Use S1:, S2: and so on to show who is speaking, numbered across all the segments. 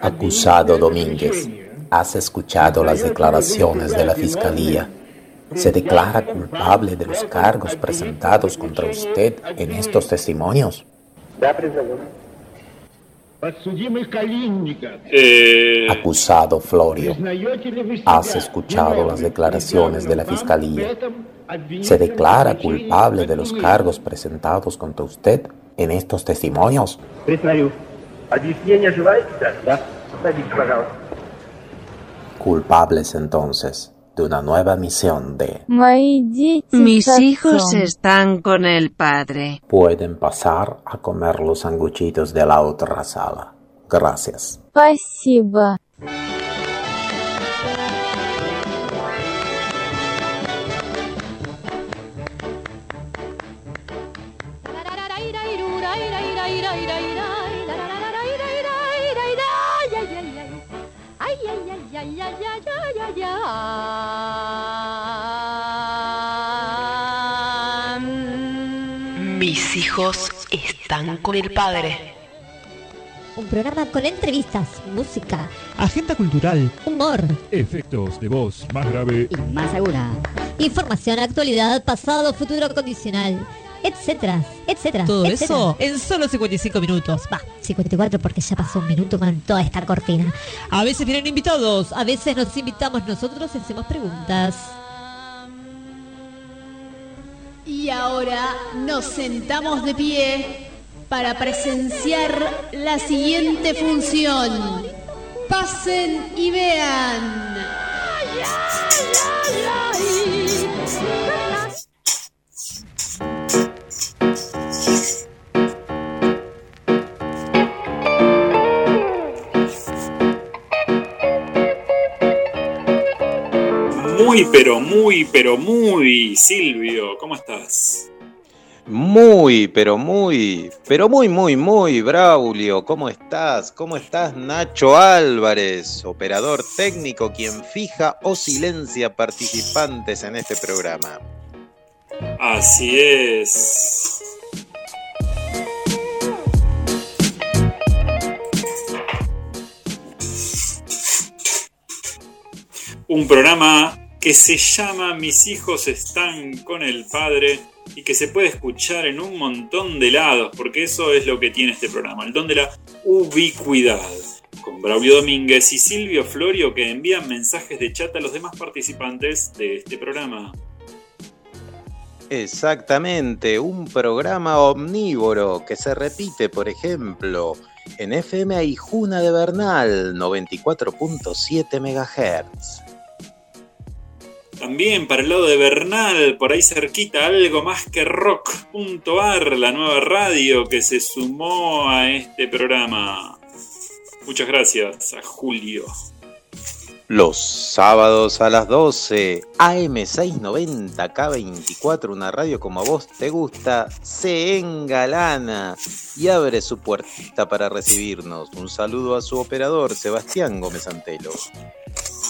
S1: Acusado Domínguez, has escuchado las declaraciones de la Fiscalía. ¿Se declara culpable de los cargos presentados contra usted en estos testimonios?
S2: Eh,
S1: Acusado Florio, has escuchado las declaraciones de la Fiscalía. ¿Se declara culpable de los cargos presentados contra usted en estos testimonios? Culpables entonces de una nueva misión de
S3: Mis hijos están con el padre.
S1: pueden pasar a comer los sanguchitos de la otra sala. Gracias.
S4: Спасибо.
S5: Mis hijos están con el padre.
S6: Un programa con entrevistas, música,
S7: Agenda cultural.
S6: humor
S7: Efectos de voz más grave.
S6: y más segura. Información, actualidad, pasado, futuro condicional, etcétera, etcétera.
S8: Todo
S6: etcétera.
S8: eso en solo 55 minutos.
S6: Va, 54 porque ya pasó un minuto con toda esta cortina.
S8: A veces vienen invitados, a veces nos invitamos nosotros y hacemos preguntas.
S9: Y ahora nos sentamos de pie para presenciar la siguiente función. Pasen y vean.
S2: Muy, pero muy, pero muy, Silvio, ¿cómo estás?
S10: Muy, pero muy, pero muy, muy, muy, Braulio, ¿cómo estás? ¿Cómo estás, Nacho Álvarez, operador técnico, quien fija o silencia participantes en este programa?
S2: Así es. Un programa que se llama Mis hijos están con el padre y que se puede escuchar en un montón de lados, porque eso es lo que tiene este programa, el don de la ubicuidad. Con Braulio Domínguez y Silvio Florio que envían mensajes de chat a los demás participantes de este programa.
S10: Exactamente, un programa omnívoro que se repite, por ejemplo, en FM Aijuna de Bernal, 94.7 MHz.
S2: También para el lado de Bernal, por ahí cerquita, algo más que rock.ar, la nueva radio que se sumó a este programa. Muchas gracias a Julio.
S10: Los sábados a las 12, AM690, K24, una radio como a vos te gusta, se engalana y abre su puertita para recibirnos. Un saludo a su operador, Sebastián Gómez Antelo.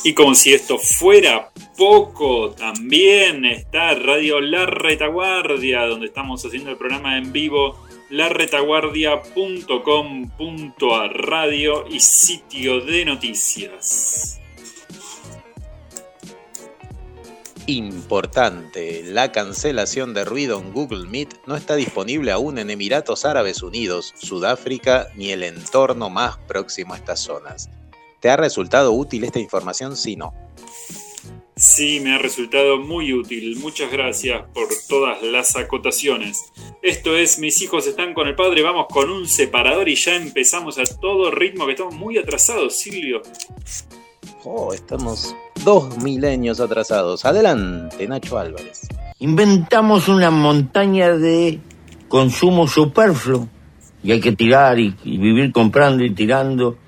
S2: Y como si esto fuera poco, también está Radio La Retaguardia, donde estamos haciendo el programa en vivo, laretaguardia.com.ar, radio y sitio de noticias.
S10: Importante, la cancelación de ruido en Google Meet no está disponible aún en Emiratos Árabes Unidos, Sudáfrica ni el entorno más próximo a estas zonas. ¿Te ha resultado útil esta información? Sí, no.
S2: Sí, me ha resultado muy útil. Muchas gracias por todas las acotaciones. Esto es Mis hijos están con el padre. Vamos con un separador y ya empezamos a todo ritmo que estamos muy atrasados, Silvio.
S10: Oh, estamos dos milenios atrasados. Adelante, Nacho Álvarez.
S11: Inventamos una montaña de consumo superfluo y hay que tirar y, y vivir comprando y tirando.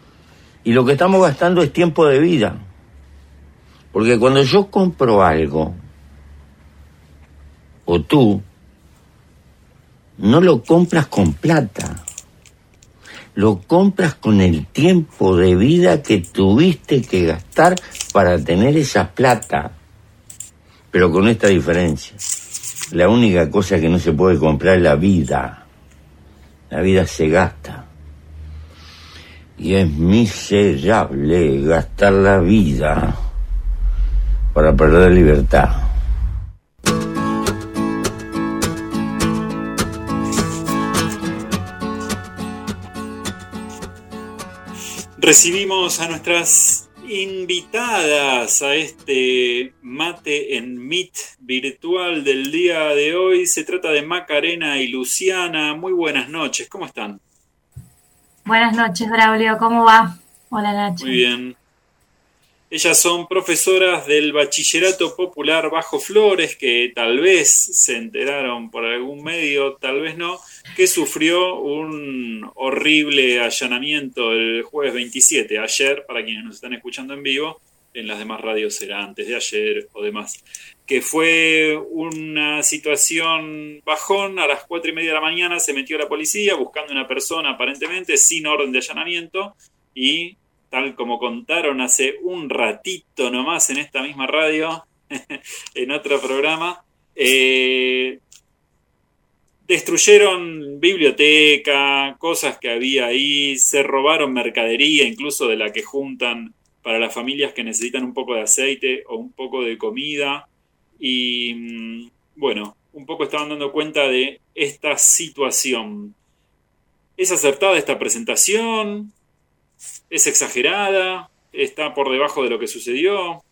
S11: Y lo que estamos gastando es tiempo de vida. Porque cuando yo compro algo, o tú, no lo compras con plata, lo compras con el tiempo de vida que tuviste que gastar para tener esa plata. Pero con esta diferencia. La única cosa que no se puede comprar es la vida. La vida se gasta. Y es miserable gastar la vida para perder libertad.
S2: Recibimos a nuestras invitadas a este mate en Meet virtual del día de hoy. Se trata de Macarena y Luciana. Muy buenas noches, ¿cómo están?
S4: Buenas noches, Braulio, ¿cómo va? Hola, Nacho.
S2: Muy bien. Ellas son profesoras del Bachillerato Popular Bajo Flores, que tal vez se enteraron por algún medio, tal vez no, que sufrió un horrible allanamiento el jueves 27, ayer, para quienes nos están escuchando en vivo, en las demás radios será antes de ayer o demás, que fue una situación bajón, a las cuatro y media de la mañana se metió la policía buscando una persona aparentemente sin orden de allanamiento y tal como contaron hace un ratito nomás en esta misma radio, en otro programa, eh, destruyeron biblioteca, cosas que había ahí, se robaron mercadería, incluso de la que juntan para las familias que necesitan un poco de aceite o un poco de comida. Y mm, bueno, un poco estaban dando cuenta de esta situación. ¿Es acertada esta presentación? ¿Es exagerada? ¿Está por debajo de lo que sucedió?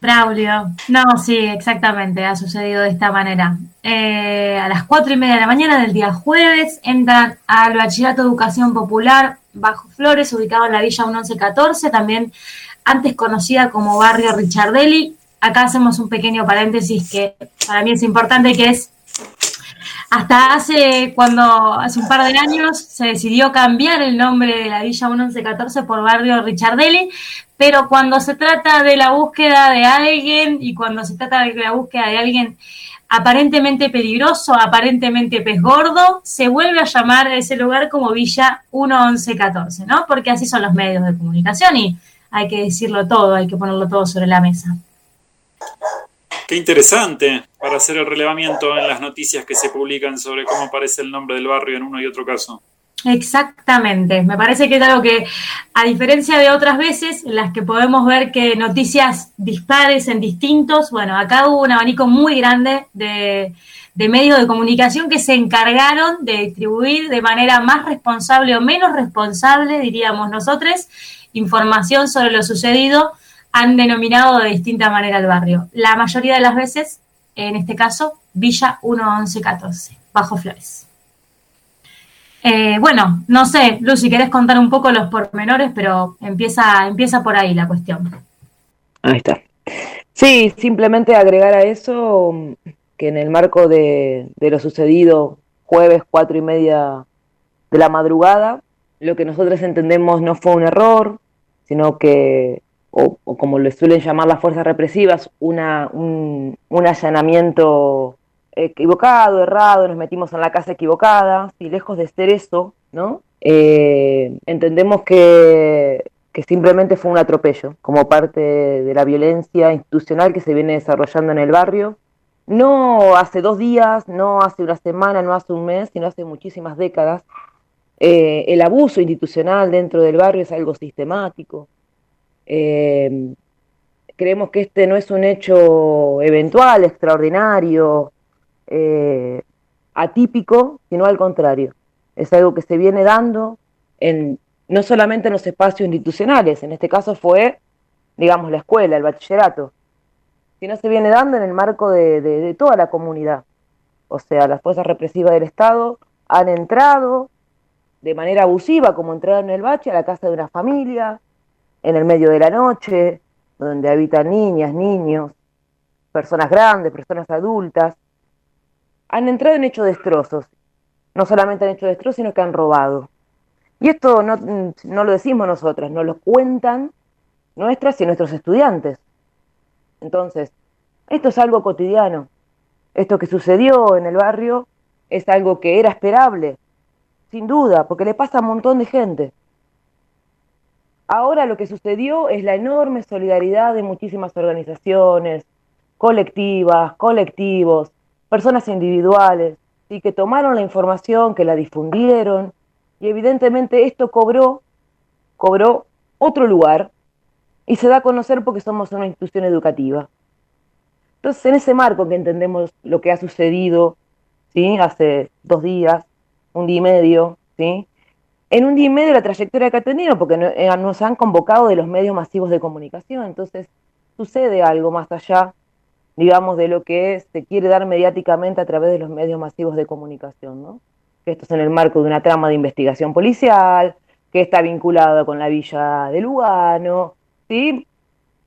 S4: Braulio, no, sí, exactamente, ha sucedido de esta manera. Eh, a las cuatro y media de la mañana del día jueves entran al Bachillerato de Educación Popular Bajo Flores, ubicado en la Villa 1114, también antes conocida como Barrio Richardelli. Acá hacemos un pequeño paréntesis que para mí es importante, que es hasta hace, cuando, hace un par de años, se decidió cambiar el nombre de la Villa 1114 por Barrio Richardelli, pero cuando se trata de la búsqueda de alguien y cuando se trata de la búsqueda de alguien aparentemente peligroso, aparentemente pez gordo, se vuelve a llamar ese lugar como Villa 1114, ¿no? Porque así son los medios de comunicación y hay que decirlo todo, hay que ponerlo todo sobre la mesa.
S2: Qué interesante para hacer el relevamiento en las noticias que se publican sobre cómo aparece el nombre del barrio en uno y otro caso.
S4: Exactamente, me parece que es algo que, a diferencia de otras veces en las que podemos ver que noticias dispares en distintos, bueno, acá hubo un abanico muy grande de, medios de comunicación que se encargaron de distribuir de manera más responsable o menos responsable, diríamos nosotros, información sobre lo sucedido han denominado de distinta manera el barrio. La mayoría de las veces, en este caso, Villa 1114, Bajo Flores. Eh, bueno, no sé, Lucy, querés contar un poco los pormenores, pero empieza, empieza por ahí la cuestión.
S12: Ahí está. Sí, simplemente agregar a eso que en el marco de, de lo sucedido jueves cuatro y media de la madrugada, lo que nosotros entendemos no fue un error, sino que o, como le suelen llamar las fuerzas represivas, un, allanamiento equivocado, errado, nos metimos en la casa equivocada, y lejos de ser eso. Eh, entendemos que, que simplemente fue un atropello, como parte de la violencia institucional que se viene desarrollando en el barrio, no hace dos días, no hace una semana, no hace un mes, sino hace muchísimas décadas. Eh, el abuso institucional dentro del barrio es algo sistemático, eh, creemos que este no es un hecho eventual, extraordinario, eh, atípico, sino al contrario. Es algo que se viene dando en, no solamente en los espacios institucionales, en este caso fue, digamos, la escuela, el bachillerato, sino se viene dando en el marco de, toda la comunidad. O sea, las fuerzas represivas del Estado han entrado de manera abusiva, como entraron en el bache, a la casa de una familia, en el medio de la noche, donde habitan niñas, niños, personas grandes, personas adultas, han entrado en hecho destrozos. No solamente han hecho destrozos, sino que han robado. Y esto no, no lo decimos nosotras, nos lo cuentan nuestras y nuestros estudiantes. Entonces, esto es algo cotidiano. Esto que sucedió en el barrio es algo que era esperable, sin duda, porque le pasa a un montón de gente. Ahora lo que sucedió es la enorme solidaridad de muchísimas organizaciones, colectivas, colectivos, personas individuales, y que tomaron la información, que la difundieron, y evidentemente esto cobró, cobró otro lugar y se da a conocer porque somos una institución educativa. Entonces, en ese marco que entendemos lo que ha sucedido, ¿sí? Hace dos días, un día y medio, ¿sí? En un día y medio la trayectoria que ha tenido, porque eh, nos han convocado de los medios masivos de comunicación, entonces sucede algo más allá, digamos, de lo que se quiere dar mediáticamente a través de los medios masivos de comunicación, ¿no? Que esto es en el marco de una trama de investigación policial, que está vinculada con la villa de Lugano, ¿sí?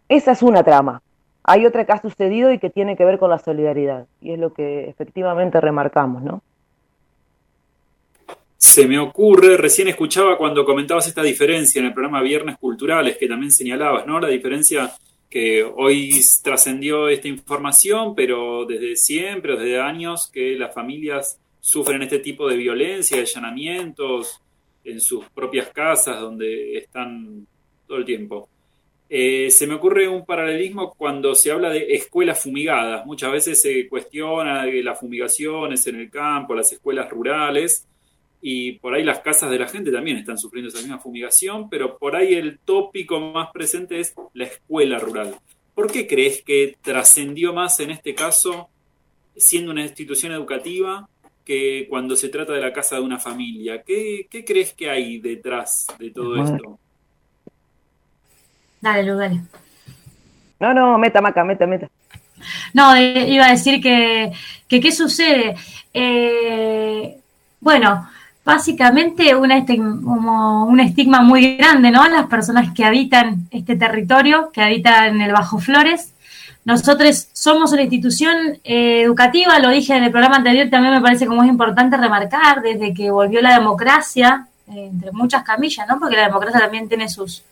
S12: Esa es una trama. Hay otra que ha sucedido y que tiene que ver con la solidaridad, y es lo que efectivamente remarcamos, ¿no?
S2: Se me ocurre, recién escuchaba cuando comentabas esta diferencia en el programa Viernes Culturales, que también señalabas, ¿no? La diferencia que hoy trascendió esta información, pero desde siempre, desde años, que las familias sufren este tipo de violencia, de allanamientos en sus propias casas, donde están todo el tiempo. Eh, se me ocurre un paralelismo cuando se habla de escuelas fumigadas. Muchas veces se cuestiona las fumigaciones en el campo, las escuelas rurales, y por ahí las casas de la gente también están sufriendo esa misma fumigación, pero por ahí el tópico más presente es la escuela rural. ¿Por qué crees que trascendió más en este caso, siendo una institución educativa, que cuando se trata de la casa de una familia? ¿Qué, crees que hay detrás de todo esto?
S4: Dale, Lu, dale.
S12: No, no, meta, maca, meta, meta.
S4: No, eh, iba a decir que, ¿qué sucede? Eh, bueno, básicamente una como un estigma muy grande, ¿no? Las personas que habitan este territorio, que habitan el Bajo Flores. Nosotros somos una institución eh, educativa, lo dije en el programa anterior, también me parece como es importante remarcar, desde que volvió la democracia, entre muchas camillas, ¿no? Porque la democracia también tiene sus,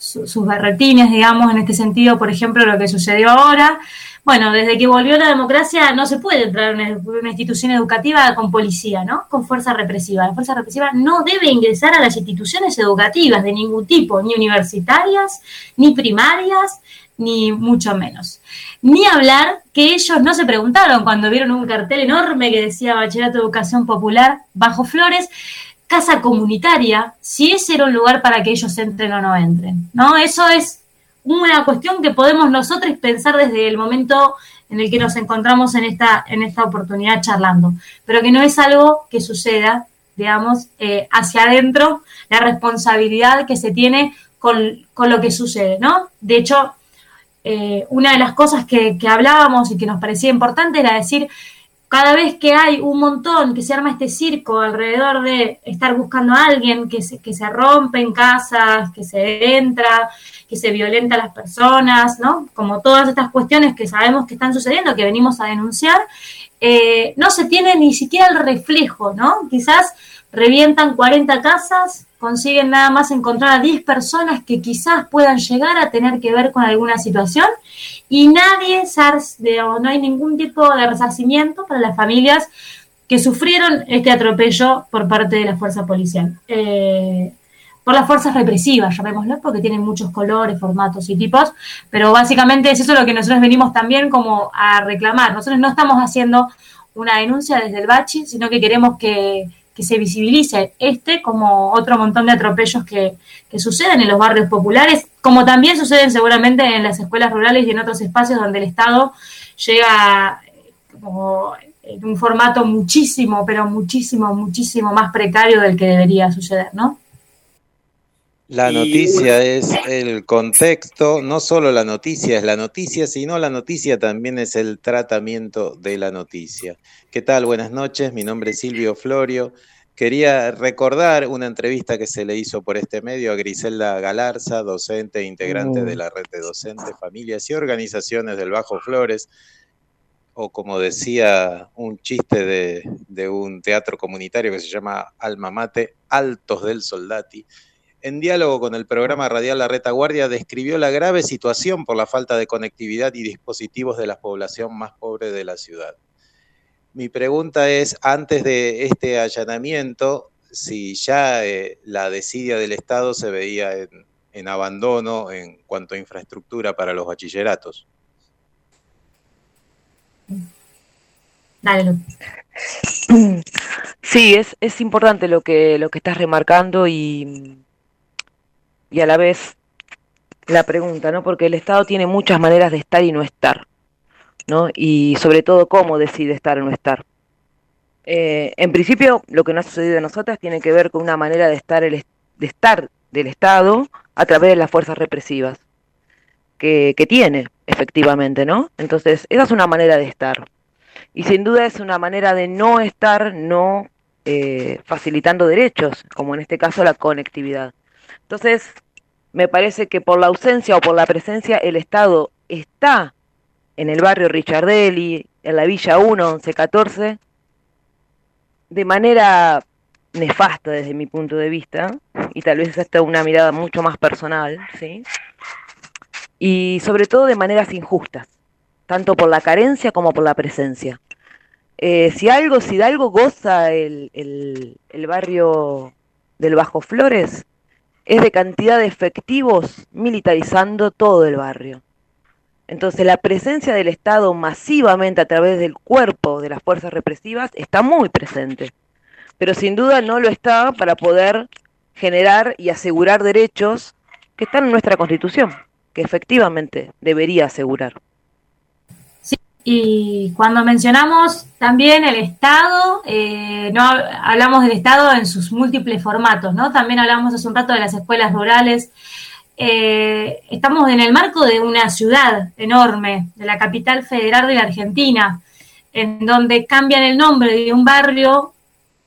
S4: sus berretines, digamos, en este sentido, por ejemplo, lo que sucedió ahora. Bueno, desde que volvió la democracia no se puede entrar en una, institución educativa con policía, ¿no? Con fuerza represiva. La fuerza represiva no debe ingresar a las instituciones educativas de ningún tipo, ni universitarias, ni primarias, ni mucho menos. Ni hablar que ellos no se preguntaron cuando vieron un cartel enorme que decía Bachillerato de Educación Popular bajo Flores, casa comunitaria, si ese era un lugar para que ellos entren o no entren. ¿no? Eso es una cuestión que podemos nosotros pensar desde el momento en el que nos encontramos en esta, en esta oportunidad charlando, pero que no es algo que suceda, digamos, eh, hacia adentro, la responsabilidad que se tiene con, lo que sucede, ¿no? De hecho, eh, una de las cosas que hablábamos y que nos parecía importante era decir, cada vez que hay un montón, que se arma este circo alrededor de estar buscando a alguien, que se, que se rompe en casas, que se entra, que se violenta a las personas, ¿no? Como todas estas cuestiones que sabemos que están sucediendo, que venimos a denunciar, eh, no se tiene ni siquiera el reflejo, ¿no? Quizás revientan 40 casas, consiguen nada más encontrar a 10 personas que quizás puedan llegar a tener que ver con alguna situación y nadie, no hay ningún tipo de resarcimiento para las familias que sufrieron este atropello por parte de la fuerza policial. Eh, por las fuerzas represivas, llamémoslo, porque tienen muchos colores, formatos y tipos, pero básicamente es eso lo que nosotros venimos también como a reclamar. Nosotros no estamos haciendo una denuncia desde el Bachi, sino que queremos que, que se visibilice este como otro montón de atropellos que, suceden en los barrios populares, como también suceden seguramente en las escuelas rurales y en otros espacios donde el Estado llega como en un formato muchísimo, pero muchísimo, muchísimo más precario del que debería suceder, ¿no?
S10: La noticia es el contexto, no solo la noticia es la noticia, sino la noticia también es el tratamiento de la noticia. ¿Qué tal? Buenas noches, mi nombre es Silvio Florio. Quería recordar una entrevista que se le hizo por este medio a Griselda Galarza, docente e integrante de la red de docentes, familias y organizaciones del Bajo Flores, o como decía un chiste de, de un teatro comunitario que se llama Alma Mate, Altos del Soldati en diálogo con el programa radial La Retaguardia, describió la grave situación por la falta de conectividad y dispositivos de la población más pobre de la ciudad. Mi pregunta es, antes de este allanamiento, si ya eh, la desidia del Estado se veía en, abandono en cuanto a infraestructura para los bachilleratos.
S12: Sí, es, es importante lo que, lo que estás remarcando y, y a la vez la pregunta, ¿no? Porque el Estado tiene muchas maneras de estar y no estar, ¿no? Y sobre todo cómo decide estar o no estar. Eh, en principio, lo que no ha sucedido en nosotras tiene que ver con una manera de estar, el, de estar del Estado a través de las fuerzas represivas que, que tiene, efectivamente, ¿no? Entonces, esa es una manera de estar. Y sin duda es una manera de no estar, no eh, facilitando derechos, como en este caso la conectividad. Entonces, me parece que por la ausencia o por la presencia, el Estado está en el barrio Richardelli, en la Villa 1, 1114, de manera nefasta desde mi punto de vista, y tal vez hasta una mirada mucho más personal, ¿sí? Y sobre todo de maneras injustas, tanto por la carencia como por la presencia. Eh, si algo, si de algo goza el, el, el barrio del Bajo Flores, es de cantidad de efectivos militarizando todo el barrio. Entonces la presencia del Estado masivamente a través del cuerpo de las fuerzas represivas está muy presente, pero sin duda no lo está para poder generar y asegurar derechos que están en nuestra Constitución, que efectivamente debería asegurar.
S4: Y cuando mencionamos también el Estado, eh, no hablamos del Estado en sus múltiples formatos, ¿no? También hablamos hace un rato de las escuelas rurales. Eh, estamos en el marco de una ciudad enorme, de la capital federal de la Argentina, en donde cambian el nombre de un barrio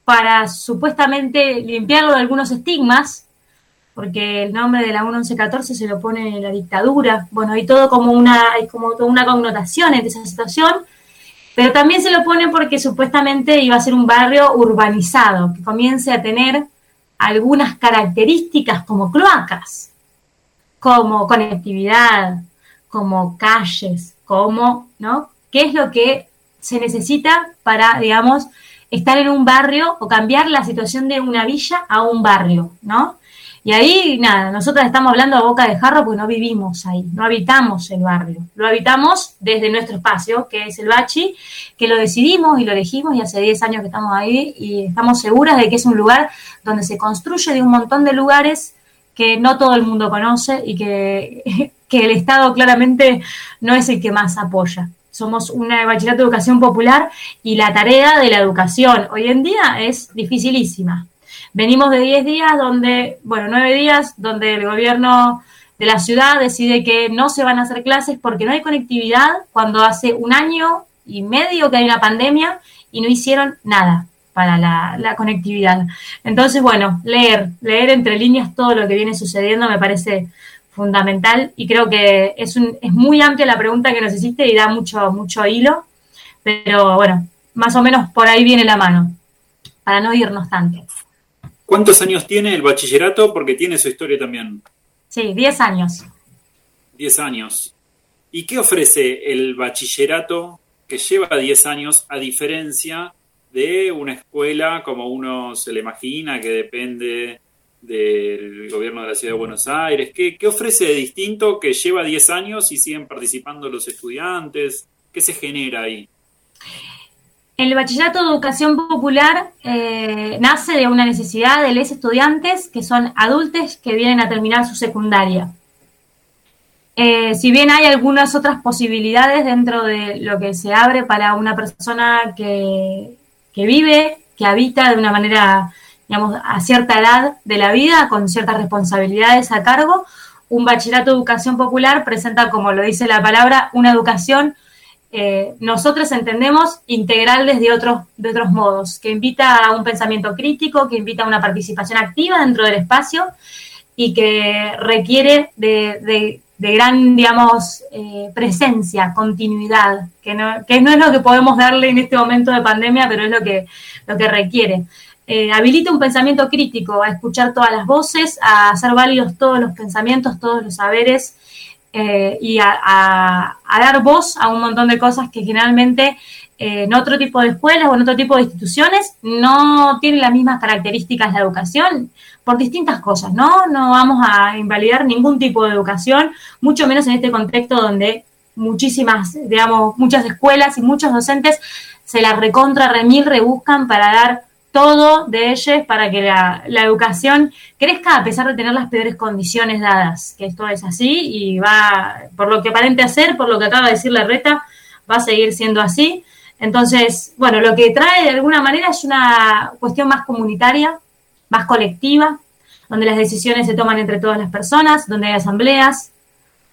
S4: para supuestamente limpiarlo de algunos estigmas porque el nombre de la 1114 se lo pone la dictadura. Bueno, hay todo como una, como toda una connotación en esa situación, pero también se lo pone porque supuestamente iba a ser un barrio urbanizado, que comience a tener algunas características como cloacas, como conectividad, como calles, como, ¿no? ¿Qué es lo que se necesita para, digamos, estar en un barrio o cambiar la situación de una villa a un barrio, ¿no? Y ahí, nada, nosotros estamos hablando a boca de jarro porque no vivimos ahí, no habitamos el barrio. Lo habitamos desde nuestro espacio, que es el Bachi, que lo decidimos y lo elegimos y hace 10 años que estamos ahí y estamos seguras de que es un lugar donde se construye de un montón de lugares que no todo el mundo conoce y que, que el Estado claramente no es el que más apoya. Somos una bachillerato de educación popular y la tarea de la educación hoy en día es dificilísima Venimos de 10 días donde, bueno, 9 días donde el gobierno de la ciudad decide que no se van a hacer clases porque no hay conectividad, cuando hace un año y medio que hay una pandemia y no hicieron nada para la, conectividad. Entonces, bueno, leer, leer entre líneas todo lo que viene sucediendo me parece fundamental y creo que es, un, es muy amplia la pregunta que nos hiciste y da mucho, mucho hilo, pero bueno, más o menos por ahí viene la mano, para no irnos tanto.
S2: ¿Cuántos años tiene el bachillerato? Porque tiene su historia también.
S4: Sí, 10 años.
S2: 10 años. ¿Y qué ofrece el bachillerato que lleva 10 años a diferencia de una escuela como uno se le imagina que depende del gobierno de la ciudad de Buenos Aires? ¿Qué, qué ofrece de distinto que lleva 10 años y siguen participando los estudiantes? ¿Qué se genera ahí?
S4: El bachillerato de educación popular eh, nace de una necesidad de los estudiantes que son adultos que vienen a terminar su secundaria. Eh, si bien hay algunas otras posibilidades dentro de lo que se abre para una persona que, que vive, que habita de una manera, digamos, a cierta edad de la vida, con ciertas responsabilidades a cargo, un bachillerato de educación popular presenta, como lo dice la palabra, una educación eh, nosotros entendemos integral desde otros, de otros modos, que invita a un pensamiento crítico, que invita a una participación activa dentro del espacio y que requiere de, gran, eh, presencia, continuidad, que no, que no es lo que podemos darle en este momento de pandemia, pero es lo que, lo que requiere. Eh, habilita un pensamiento crítico, a escuchar todas las voces, a hacer válidos todos los pensamientos, todos los saberes eh, y a, dar voz a un montón de cosas que generalmente eh, en otro tipo de escuelas o en otro tipo de instituciones no tienen las mismas características de educación por distintas cosas, ¿no? No vamos a invalidar ningún tipo de educación, mucho menos en este contexto donde muchísimas, digamos, muchas escuelas y muchos docentes se la recontra remil rebuscan para dar todo de ellos para que la, la, educación crezca a pesar de tener las peores condiciones dadas, que esto es así y va, por lo que aparente hacer, por lo que acaba de decir la reta, va a seguir siendo así. Entonces, bueno, lo que trae de alguna manera es una cuestión más comunitaria, más colectiva, donde las decisiones se toman entre todas las personas, donde hay asambleas,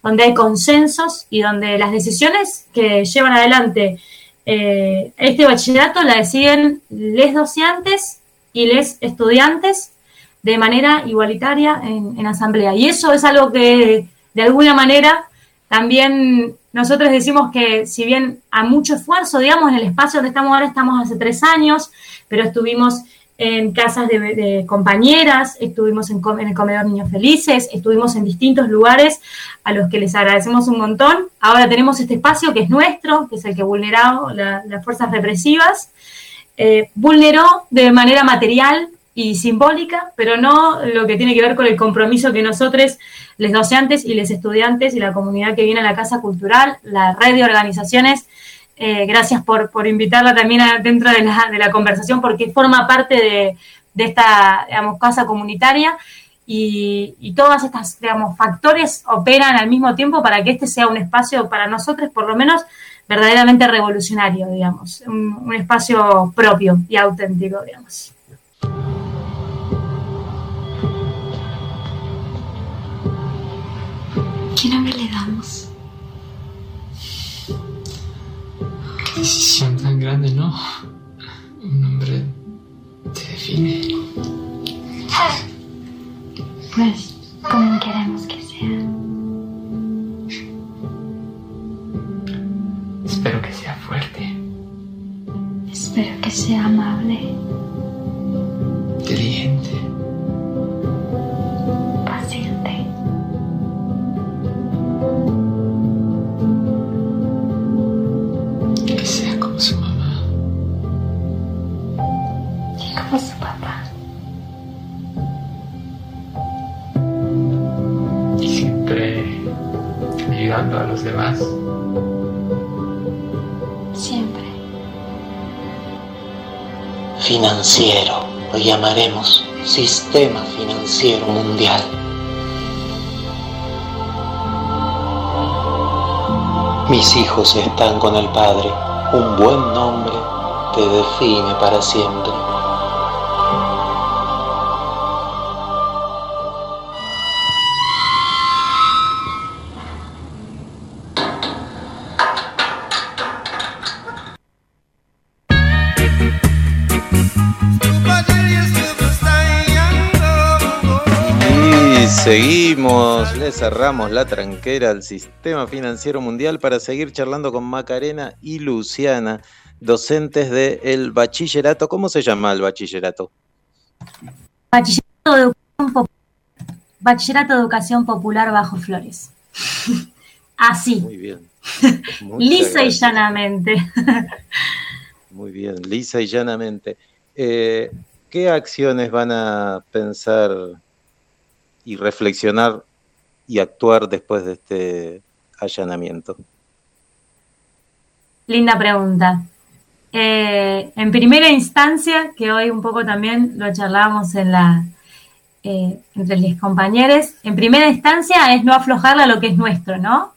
S4: donde hay consensos y donde las decisiones que llevan adelante eh, este bachillerato la deciden les docentes y les estudiantes de manera igualitaria en, asamblea. Y eso es algo que de alguna manera también nosotros decimos que si bien a mucho esfuerzo, digamos, en el espacio donde estamos ahora estamos hace tres años, pero estuvimos en casas de, compañeras, estuvimos en, el comedor Niños Felices, estuvimos en distintos lugares a los que les agradecemos un montón. Ahora tenemos este espacio que es nuestro, que es el que vulneró las fuerzas represivas. Eh, vulneró de manera material y simbólica, pero no lo que tiene que ver con el compromiso que nosotros, los docentes y los estudiantes y la comunidad que viene a la Casa Cultural, la red de organizaciones, eh, gracias por, por, invitarla también dentro de la, de la, conversación porque forma parte de, de esta digamos, casa comunitaria y, y todos estos digamos, factores operan al mismo tiempo para que este sea un espacio para nosotros, por lo menos, verdaderamente revolucionario, digamos, un espacio propio y auténtico, digamos.
S13: ¿Qué nombre le damos?
S14: Decisión tan grande, ¿no? Un nombre te define.
S13: Pues, ¿cómo queremos que sea?
S14: Espero que sea fuerte.
S13: Espero que sea amable.
S14: Inteligente.
S13: Paciente. Y como su papá.
S14: Y siempre ayudando a los demás.
S13: Siempre.
S10: Financiero, lo llamaremos Sistema Financiero Mundial. Mis hijos están con el Padre. Un buen nombre te define para siempre. Seguimos, le cerramos la tranquera al sistema financiero mundial para seguir charlando con Macarena y Luciana, docentes del bachillerato. ¿Cómo se llama el bachillerato?
S4: Bachillerato de Educación, Pop- Bachillerato de Educación Popular Bajo Flores. Así,
S10: Muy bien.
S4: Lisa y llanamente.
S10: Muy bien, lisa y llanamente. Eh, ¿Qué acciones van a pensar y reflexionar y actuar después de este allanamiento?
S4: Linda pregunta. Eh, en primera instancia, que hoy un poco también lo charlábamos en la, eh, entre los compañeros, en primera instancia es no aflojarle a lo que es nuestro, ¿no?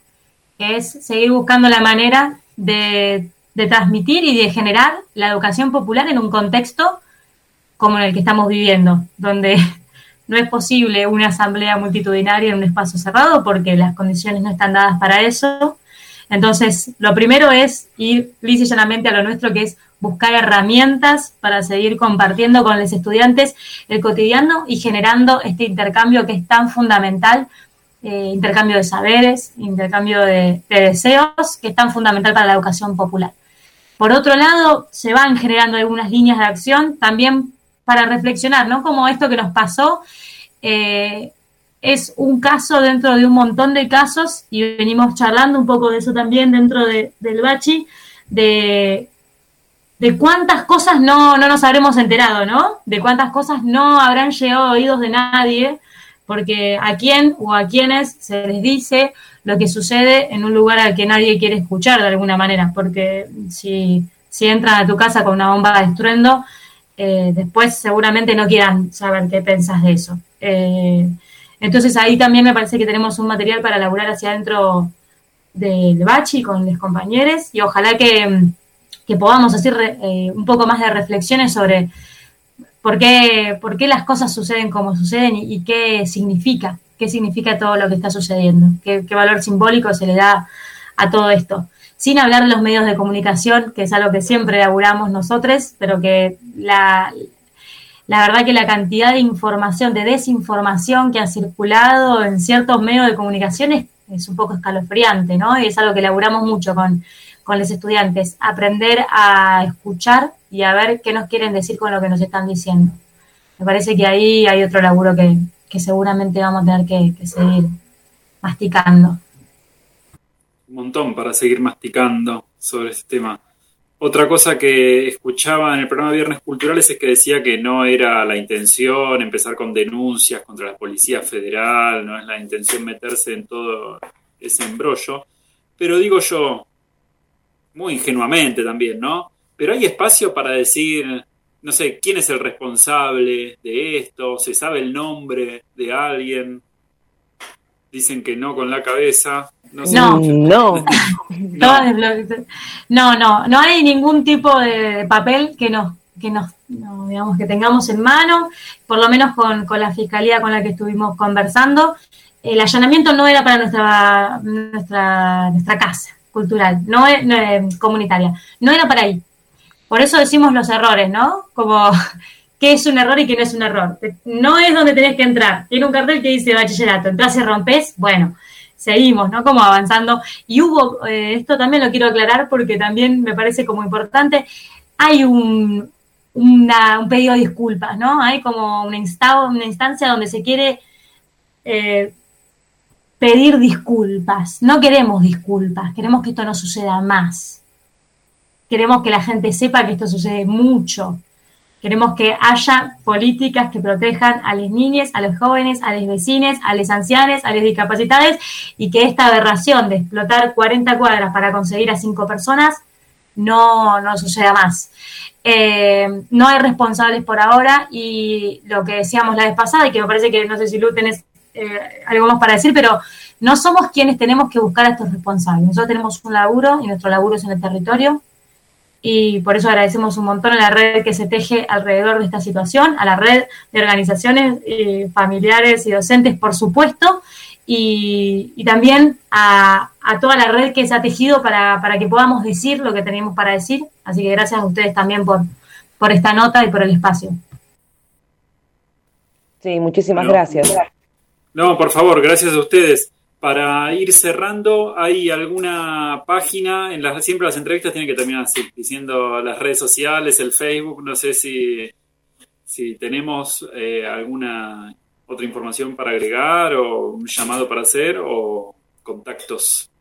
S4: Es seguir buscando la manera de, de transmitir y de generar la educación popular en un contexto como en el que estamos viviendo, donde no es posible una asamblea multitudinaria en un espacio cerrado porque las condiciones no están dadas para eso. Entonces, lo primero es ir lisa a lo nuestro, que es buscar herramientas para seguir compartiendo con los estudiantes el cotidiano y generando este intercambio que es tan fundamental, eh, intercambio de saberes, intercambio de deseos, que es tan fundamental para la educación popular. Por otro lado, se van generando algunas líneas de acción también para reflexionar, ¿no? Como esto que nos pasó eh, es un caso dentro de un montón de casos y venimos charlando un poco de eso también dentro de- del Bachi, de, de cuántas cosas no, no nos habremos enterado, ¿no? De cuántas cosas no habrán llegado a oídos de nadie, porque a quién o a quienes se les dice lo que sucede en un lugar al que nadie quiere escuchar de alguna manera, porque si, si entran a tu casa con una bomba de estruendo, eh, después seguramente no quieran saber qué pensás de eso. Eh, entonces ahí también me parece que tenemos un material para elaborar hacia adentro del Bachi con los compañeros y ojalá que, podamos hacer eh, un poco más de reflexiones sobre por qué, por qué las cosas suceden como suceden y, qué significa, qué significa todo lo que está sucediendo, qué, qué valor simbólico se le da a todo esto sin hablar de los medios de comunicación, que es algo que siempre laburamos nosotros, pero que la, la verdad que la cantidad de información, de desinformación que ha circulado en ciertos medios de comunicación es, un poco escalofriante, ¿no? Y es algo que laburamos mucho con, los estudiantes, aprender a escuchar y a ver qué nos quieren decir con lo que nos están diciendo. Me parece que ahí hay otro laburo que, seguramente vamos a tener que, que seguir masticando
S2: un montón para seguir masticando sobre este tema. Otra cosa que escuchaba en el programa Viernes Culturales es que decía que no era la intención empezar con denuncias contra la Policía Federal, no es la intención meterse en todo ese embrollo. Pero digo yo, muy ingenuamente también, ¿no? Pero hay espacio para decir, no sé, quién es el responsable de esto, se sabe el nombre de alguien, dicen que no con la cabeza.
S4: No, no. no. no, no, hay ningún tipo de papel que nos, que nos, digamos, que tengamos en mano, por lo menos con, la fiscalía con la que estuvimos conversando. El allanamiento no era para nuestra, nuestra, nuestra casa cultural, no, es, comunitaria, no era para ahí. Por eso decimos los errores, ¿no? Como qué es un error y qué no es un error. No es donde tenés que entrar. Tiene un cartel que dice bachillerato, entras y rompes, bueno, seguimos, ¿no? Como avanzando. Y hubo, eh, esto también lo quiero aclarar porque también me parece como importante, hay un, un pedido de disculpas, ¿no? Hay como una, una instancia donde se quiere eh, pedir disculpas. No queremos disculpas, queremos que esto no suceda más. Queremos que la gente sepa que esto sucede mucho Queremos que haya políticas que protejan a las niñas, a los jóvenes, a los vecinos, a los ancianos, a los discapacitados y que esta aberración de explotar 40 cuadras para conseguir a cinco personas no, no suceda más. Eh, no hay responsables por ahora y lo que decíamos la vez pasada y que me parece que no sé si Lu tenés eh, algo más para decir, pero no somos quienes tenemos que buscar a estos responsables. Nosotros tenemos un laburo y nuestro laburo es en el territorio y por eso agradecemos un montón a la red que se teje alrededor de esta situación, a la red de organizaciones eh, familiares y docentes, por supuesto, y, también a, toda la red que se ha tejido para, que podamos decir lo que tenemos para decir. Así que gracias a ustedes también por, por esta nota y por el espacio.
S12: Sí, muchísimas gracias.
S2: No, por favor, gracias a ustedes. Para ir cerrando, ¿hay alguna página? En las, siempre las entrevistas tienen que terminar así, diciendo las redes sociales, el Facebook. No sé si, si tenemos eh, alguna otra información para agregar o un llamado para hacer o contactos.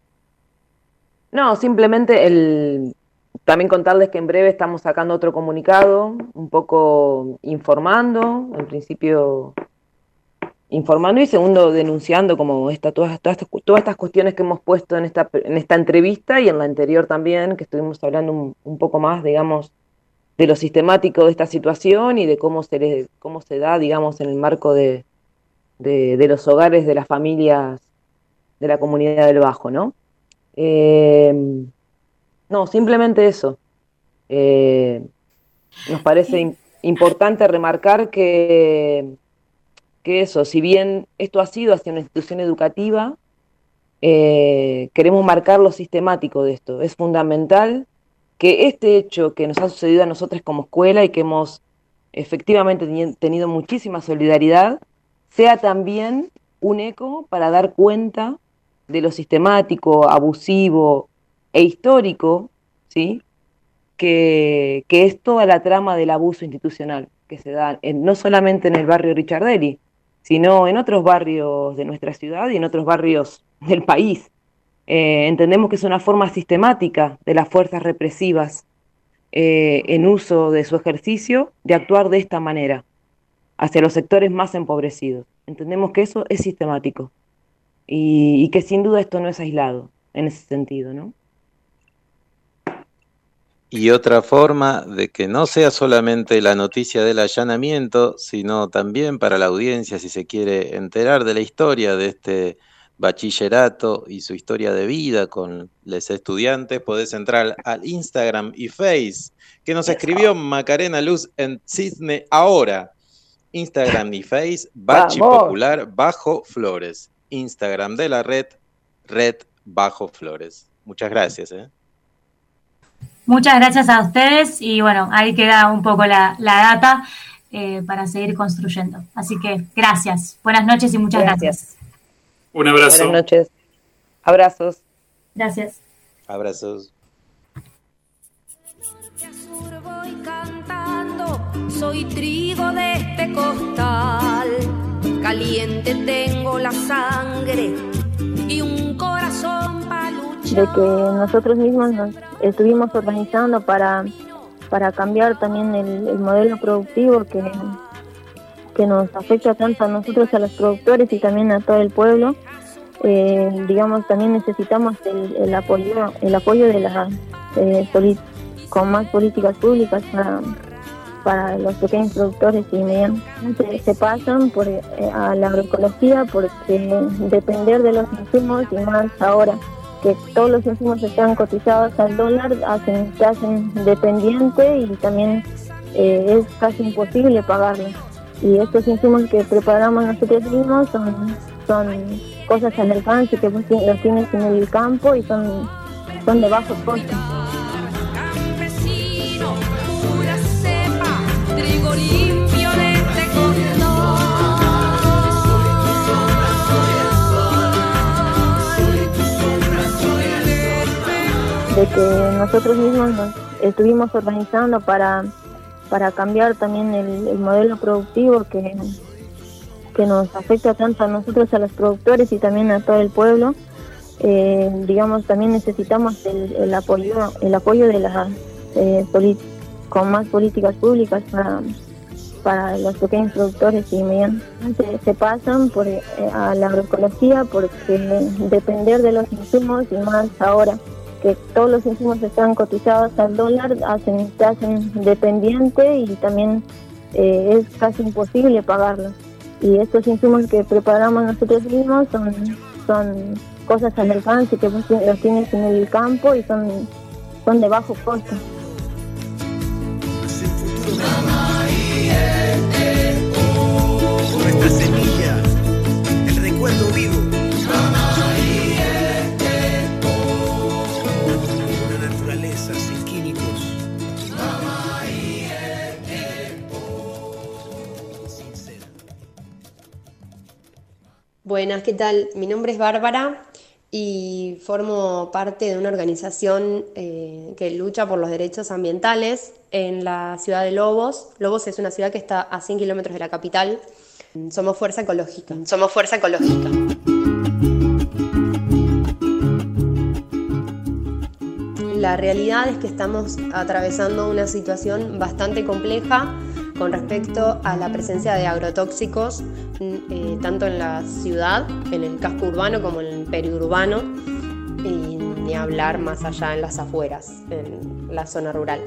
S12: No, simplemente el, también contarles que en breve estamos sacando otro comunicado, un poco informando, en principio informando y segundo denunciando como esta, todas, todas, todas estas cuestiones que hemos puesto en esta, en esta entrevista y en la anterior también, que estuvimos hablando un, poco más, digamos, de lo sistemático de esta situación y de cómo se, cómo se da, digamos, en el marco de, de, los hogares de las familias de la comunidad del Bajo, ¿no? Eh, no, simplemente eso. Eh, nos parece importante remarcar que que eso, si bien esto ha sido hacia una institución educativa, eh, queremos marcar lo sistemático de esto. Es fundamental que este hecho que nos ha sucedido a nosotros como escuela y que hemos efectivamente tenido muchísima solidaridad, sea también un eco para dar cuenta de lo sistemático, abusivo e histórico, ¿sí? que, es toda la trama del abuso institucional que se da no solamente en el barrio Richardelli, sino en otros barrios de nuestra ciudad y en otros barrios del país. Eh, entendemos que es una forma sistemática de las fuerzas represivas eh, en uso de su ejercicio de actuar de esta manera hacia los sectores más empobrecidos. Entendemos que eso es sistemático y, y que sin duda esto no es aislado en ese sentido, ¿no?
S10: Y otra forma de que no sea solamente la noticia del allanamiento, sino también para la audiencia, si se quiere enterar de la historia de este bachillerato y su historia de vida con los estudiantes, podés entrar al Instagram y Face, que nos escribió Macarena Luz en Cisne ahora. Instagram y Face, Bachi Popular Bajo Flores. Instagram de la red, Red Bajo Flores. Muchas gracias. ¿eh?
S4: Muchas gracias a ustedes y bueno, ahí queda un poco la, data eh, para seguir construyendo. Así que gracias, buenas noches y muchas gracias.
S2: Un abrazo.
S12: Buenas noches. Abrazos.
S4: Gracias.
S10: Abrazos.
S15: Soy trigo de este costal, caliente tengo la sangre
S16: de que nosotros mismos nos estuvimos organizando para, para cambiar también el, modelo productivo que, que nos afecta tanto a nosotros, a los productores y también a todo el pueblo. Eh, digamos, también necesitamos el, apoyo el apoyo de la eh, con más políticas públicas para, para los pequeños productores y medianos. Se, pasan por, eh, a la agroecología porque depender de los insumos y más ahora todos los insumos están cotizados al dólar, hacen, se hacen dependiente y también eh, es casi imposible pagarlos. Y estos insumos que preparamos nosotros mismos son, son cosas al alcance que los tienes en el campo y son, son de bajo costo. De que nosotros mismos nos estuvimos organizando para, para cambiar también el, modelo productivo que, que nos afecta tanto a nosotros, a los productores y también a todo el pueblo. Eh, digamos, también necesitamos el, apoyo el apoyo de la eh, con más políticas públicas para, para los pequeños productores y medianos. Se, pasan por, eh, a la agroecología porque depender de los insumos y más ahora que todos los insumos están cotizados al dólar, hacen, se hacen dependiente y también eh, es casi imposible pagarlos. Y estos insumos que preparamos nosotros mismos son, son cosas al alcance que los tienes en el campo y son, son de bajo costo.
S17: Buenas, ¿qué tal? Mi nombre es Bárbara y formo parte de una organización eh, que lucha por los derechos ambientales en la ciudad de Lobos. Lobos es una ciudad que está a 100 kilómetros de la capital. Somos Fuerza Ecológica. Somos Fuerza Ecológica. La realidad es que estamos atravesando una situación bastante compleja con respecto a la presencia de agrotóxicos eh, tanto en la ciudad, en el casco urbano como en el periurbano y ni hablar más allá en las afueras, en la zona rural.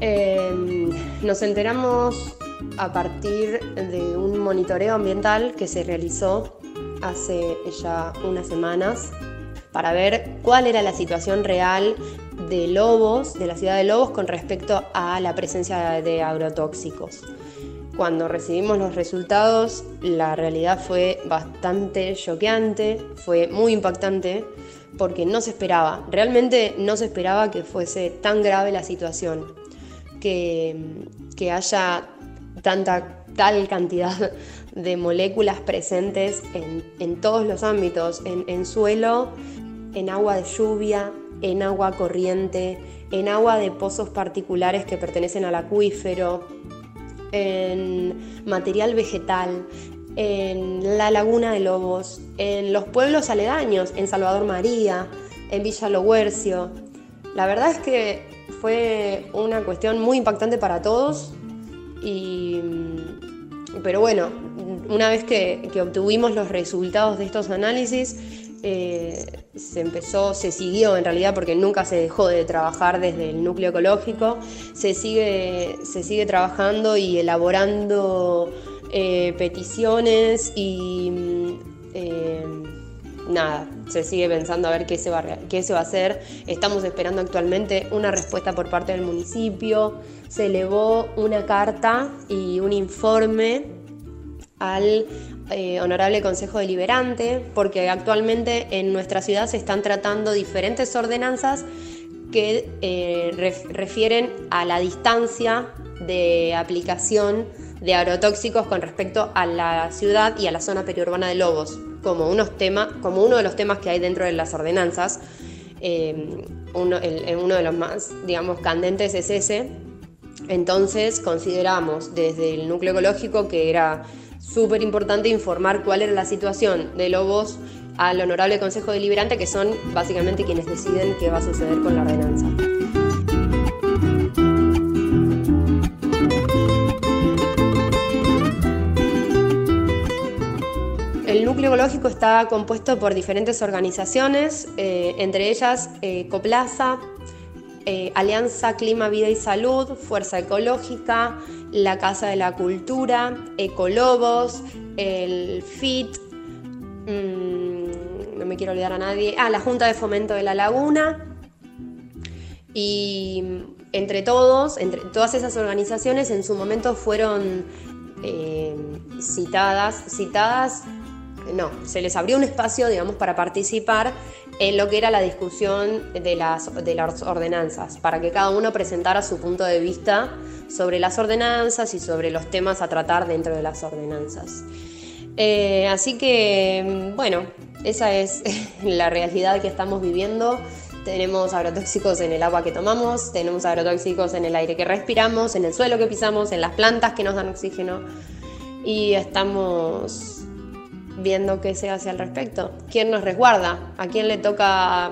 S17: Em, nos enteramos a partir de un monitoreo ambiental que se realizó hace ya unas semanas para ver cuál era la situación real de lobos, de la ciudad de Lobos, con respecto a la presencia de agrotóxicos. Cuando recibimos los resultados, la realidad fue bastante choqueante, fue muy impactante, porque no se esperaba, realmente no se esperaba que fuese tan grave la situación, que, que haya tanta, tal cantidad de moléculas presentes en, todos los ámbitos, en, en suelo, en agua de lluvia, en agua corriente, en agua de pozos particulares que pertenecen al acuífero, en material vegetal, en la laguna de Lobos, en los pueblos aledaños, en Salvador María, en Villa Loguercio. La verdad es que fue una cuestión muy impactante para todos, pero bueno, una vez que obtuvimos los resultados de estos análisis, eh, se empezó, se siguió en realidad porque nunca se dejó de trabajar desde el núcleo ecológico, se sigue, se sigue trabajando y elaborando eh, peticiones y mm, eh, nada, se sigue pensando a ver qué se, va, qué se va a hacer. Estamos esperando actualmente una respuesta por parte del municipio. Se elevó una carta y un informe al eh, honorable Consejo Deliberante, porque actualmente en nuestra ciudad se están tratando diferentes ordenanzas que eh, refieren a la distancia de aplicación de agrotóxicos con respecto a la ciudad y a la zona periurbana de Lobos, como, unos temas, como uno de los temas que hay dentro de las ordenanzas. Eh, uno, uno de los más, digamos, candentes es ese. Entonces consideramos desde el núcleo ecológico que era súper importante informar cuál era la situación de Lobos al Honorable Consejo Deliberante, que son básicamente quienes deciden qué va a suceder con la ordenanza. El núcleo ecológico está compuesto por diferentes organizaciones, eh, entre ellas eh, COPLAZA, eh, Alianza Clima, Vida y Salud, Fuerza Ecológica, la Casa de la Cultura, Ecolobos, el FIT, mm, no me quiero olvidar a nadie, ah, la Junta de Fomento de la Laguna. Y entre todos, entre todas esas organizaciones en su momento fueron eh, citadas, citadas, no, se les abrió un espacio, digamos, para participar en lo que era la discusión de las, de las ordenanzas, para que cada uno presentara su punto de vista sobre las ordenanzas y sobre los temas a tratar dentro de las ordenanzas. Eh, así que, bueno, esa es la realidad que estamos viviendo. Tenemos agrotóxicos en el agua que tomamos, tenemos agrotóxicos en el aire que respiramos, en el suelo que pisamos, en las plantas que nos dan oxígeno y estamos viendo qué se hace al respecto. ¿Quién nos resguarda? ¿A quién le toca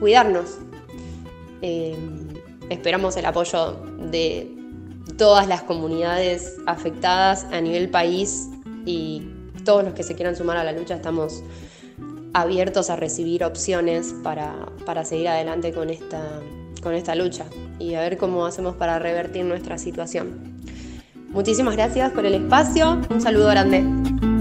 S17: cuidarnos? Eh, esperamos el apoyo de todas las comunidades afectadas a nivel país y todos los que se quieran sumar a la lucha estamos abiertos a recibir opciones para, para seguir adelante con esta, con esta lucha y a ver cómo hacemos para revertir nuestra situación. Muchísimas gracias por el espacio, un saludo grande.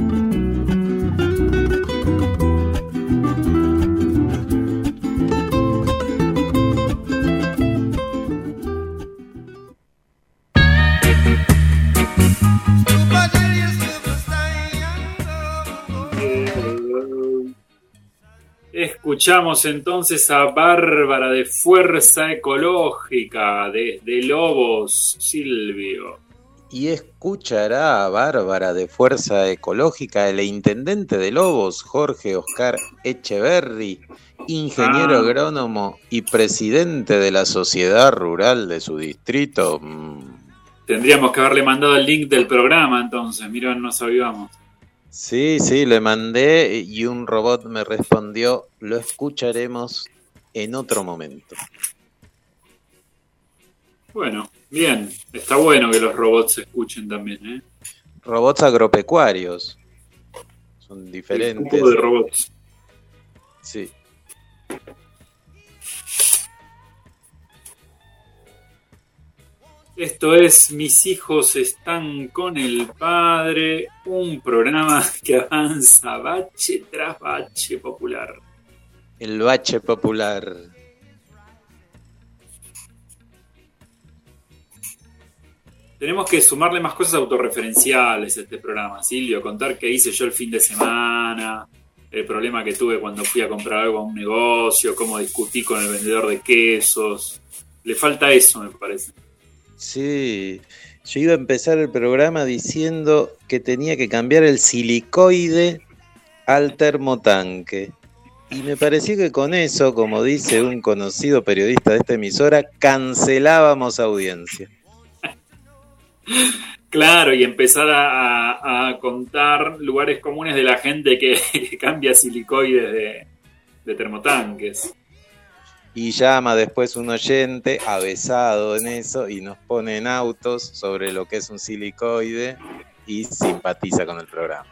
S2: Escuchamos entonces a Bárbara de Fuerza Ecológica desde Lobos, Silvio.
S10: Y escuchará a Bárbara de Fuerza Ecológica el intendente de Lobos, Jorge Oscar Echeverry, ingeniero
S2: Ah.
S10: agrónomo y presidente de la sociedad rural de su distrito. Mm,
S2: Tendríamos que haberle mandado el link del programa entonces, mira, nos avivamos.
S10: Sí, sí, le mandé y un robot me respondió, lo escucharemos en otro momento.
S2: Bueno, bien, está bueno que los robots se escuchen también, ¿eh?
S10: Robots agropecuarios. Son diferentes.
S2: Un de robots.
S10: Sí.
S2: Esto es Mis hijos están con el padre, un programa que avanza bache tras bache popular.
S10: El bache popular.
S2: Tenemos que sumarle más cosas autorreferenciales a este programa, Silvio, contar qué hice yo el fin de semana, el problema que tuve cuando fui a comprar algo a un negocio, cómo discutí con el vendedor de quesos. Le falta eso, me parece.
S10: Sí, yo iba a empezar el programa diciendo que tenía que cambiar el silicoide al termotanque. Y me pareció que con eso, como dice un conocido periodista de esta emisora, cancelábamos audiencia.
S2: Claro, y empezar a, contar lugares comunes de la gente que, cambia silicoides de, de termotanques.
S10: Y llama después un oyente avesado en eso y nos pone en autos sobre lo que es un silicoide y simpatiza con el programa.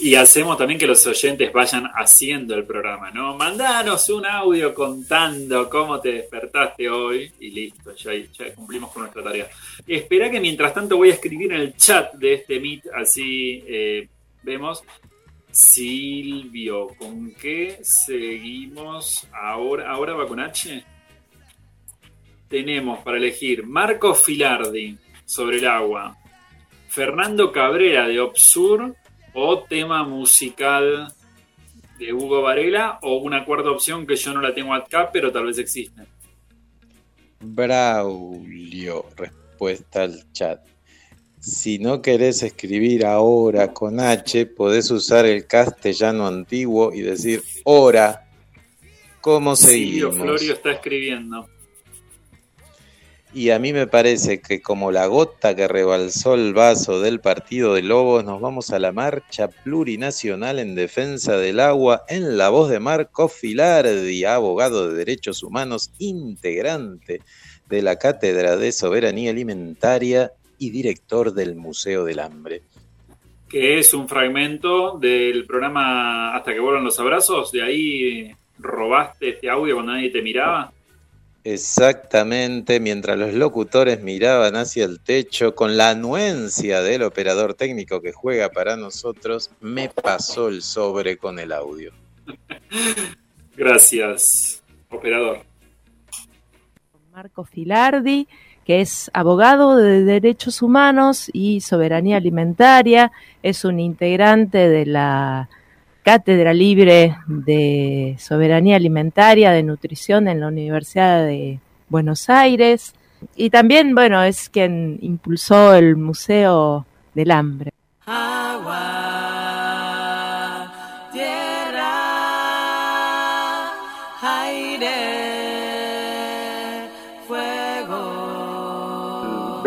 S2: Y hacemos también que los oyentes vayan haciendo el programa, ¿no? Mandanos un audio contando cómo te despertaste hoy y listo, ya, cumplimos con nuestra tarea. Espera que mientras tanto voy a escribir en el chat de este Meet, así eh, vemos. Silvio, ¿con qué seguimos ahora? ¿Ahora va con H? Tenemos para elegir Marco Filardi sobre el agua, Fernando Cabrera de Obsur o tema musical de Hugo Varela o una cuarta opción que yo no la tengo acá, pero tal vez existe.
S10: Braulio, respuesta al chat. Si no querés escribir ahora con H, podés usar el castellano antiguo y decir hora. ¿Cómo seguimos?
S2: Florio está escribiendo.
S10: Y a mí me parece que como la gota que rebalsó el vaso del partido de Lobos, nos vamos a la marcha plurinacional en defensa del agua en la voz de Marco Filardi, abogado de derechos humanos, integrante de la Cátedra de Soberanía Alimentaria y director del Museo del Hambre.
S2: Que es un fragmento del programa Hasta que vuelvan los abrazos, de ahí robaste este audio cuando nadie te miraba.
S10: Exactamente, mientras los locutores miraban hacia el techo con la anuencia del operador técnico que juega para nosotros, me pasó el sobre con el audio.
S2: Gracias, operador.
S18: Marco Filardi, que es abogado de derechos humanos y soberanía alimentaria, es un integrante de la Cátedra Libre de Soberanía Alimentaria de Nutrición en la Universidad de Buenos Aires. Y también, bueno, es quien impulsó el Museo del Hambre.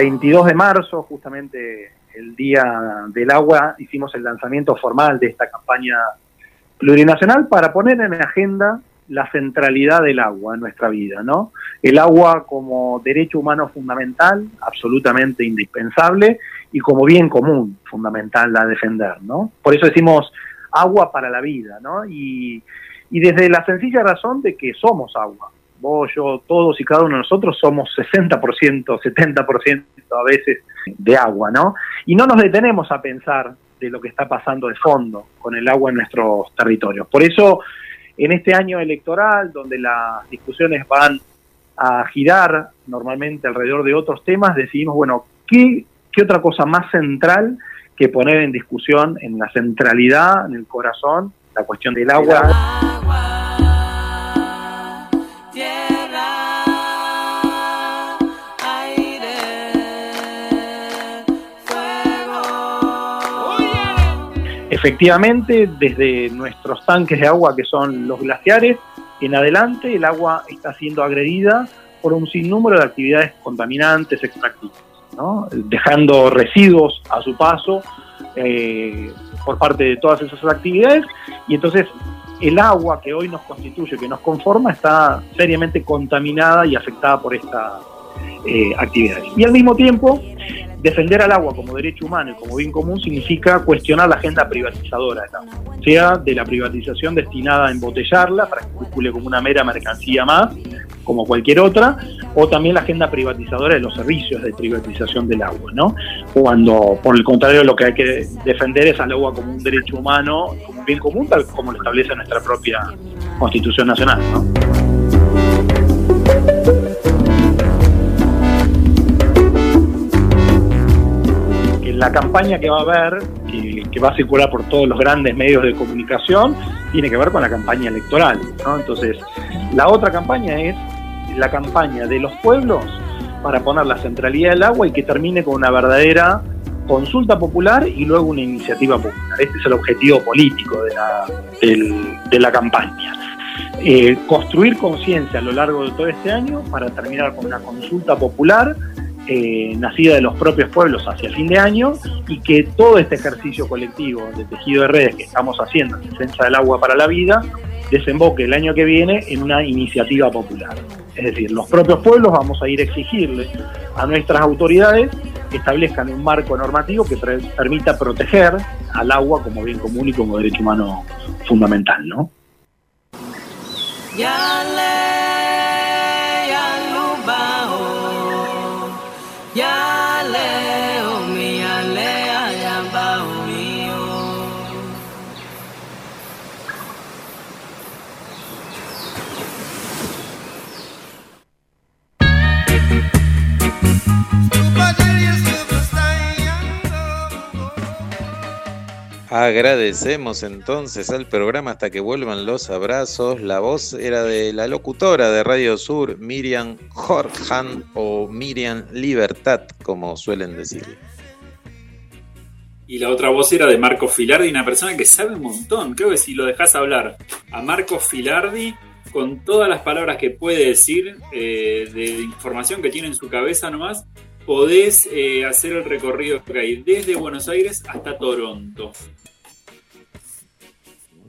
S19: 22 de marzo, justamente el Día del Agua, hicimos el lanzamiento formal de esta campaña plurinacional para poner en agenda la centralidad del agua en nuestra vida, ¿no? El agua como derecho humano fundamental, absolutamente indispensable, y como bien común fundamental a defender, ¿no? Por eso decimos agua para la vida, ¿no? Y, y desde la sencilla razón de que somos agua. Vos, yo, todos y cada uno de nosotros somos 60%, 70% a veces de agua, ¿no? Y no nos detenemos a pensar de lo que está pasando de fondo con el agua en nuestros territorios. Por eso, en este año electoral, donde las discusiones van a girar normalmente alrededor de otros temas, decidimos, bueno, ¿qué, qué otra cosa más central que poner en discusión en la centralidad, en el corazón, la cuestión del agua? Efectivamente, desde nuestros tanques de agua, que son los glaciares, en adelante el agua está siendo agredida por un sinnúmero de actividades contaminantes extractivas, dejando residuos a su paso eh, por parte de todas esas actividades y entonces el agua que hoy nos constituye, que nos conforma, está seriamente contaminada y afectada por estas eh, actividades. Y al mismo tiempo, defender al agua como derecho humano y como bien común significa cuestionar la agenda privatizadora del agua, sea de la privatización destinada a embotellarla para que circule como una mera mercancía más, como cualquier otra, o también la agenda privatizadora de los servicios de privatización del agua, ¿no? Cuando, por el contrario, lo que hay que defender es al agua como un derecho humano, como un bien común, tal como lo establece nuestra propia Constitución Nacional, ¿no? La campaña que va a haber, que, va a circular por todos los grandes medios de comunicación, tiene que ver con la campaña electoral. Entonces, la otra campaña es la campaña de los pueblos para poner la centralidad del agua y que termine con una verdadera consulta popular y luego una iniciativa popular. Este es el objetivo político de la, de la campaña. Eh, construir conciencia a lo largo de todo este año para terminar con una consulta popular eh, nacida de los propios pueblos hacia fin de año y que todo este ejercicio colectivo de tejido de redes que estamos haciendo en defensa del agua para la vida desemboque el año que viene en una iniciativa popular. Es decir, los propios pueblos vamos a ir a exigirle a nuestras autoridades establezcan un marco normativo que permita proteger al agua como bien común y como derecho humano fundamental, ¿no?
S10: Agradecemos entonces al programa hasta que vuelvan los abrazos. La voz era de la locutora de Radio Sur, Miriam Jorjan o Miriam Libertad, como suelen decir.
S2: Y la otra voz era de Marco Filardi, una persona que sabe un montón. Creo que si lo dejas hablar a Marco Filardi, con todas las palabras que puede decir, eh, de información que tiene en su cabeza nomás, podés eh, hacer el recorrido que hay desde Buenos Aires hasta Toronto.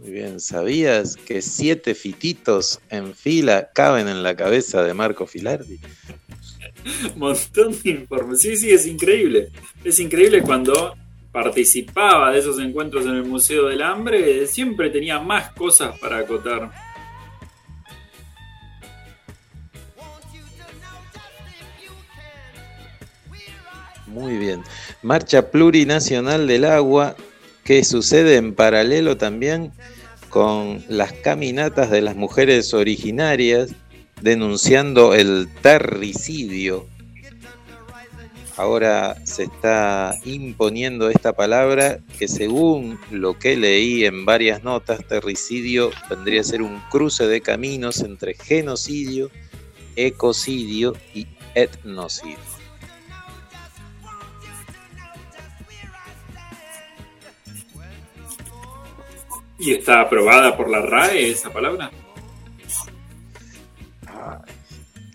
S10: Muy bien, ¿sabías que siete fititos en fila caben en la cabeza de Marco Filardi?
S2: Montón de información, sí, sí, es increíble. Es increíble cuando participaba de esos encuentros en el Museo del Hambre, siempre tenía más cosas para acotar.
S10: Muy bien. Marcha Plurinacional del Agua, que sucede en paralelo también con las caminatas de las mujeres originarias denunciando el terricidio. Ahora se está imponiendo esta palabra que según lo que leí en varias notas, terricidio vendría a ser un cruce de caminos entre genocidio, ecocidio y etnocidio.
S2: ¿Y está aprobada por la RAE esa palabra?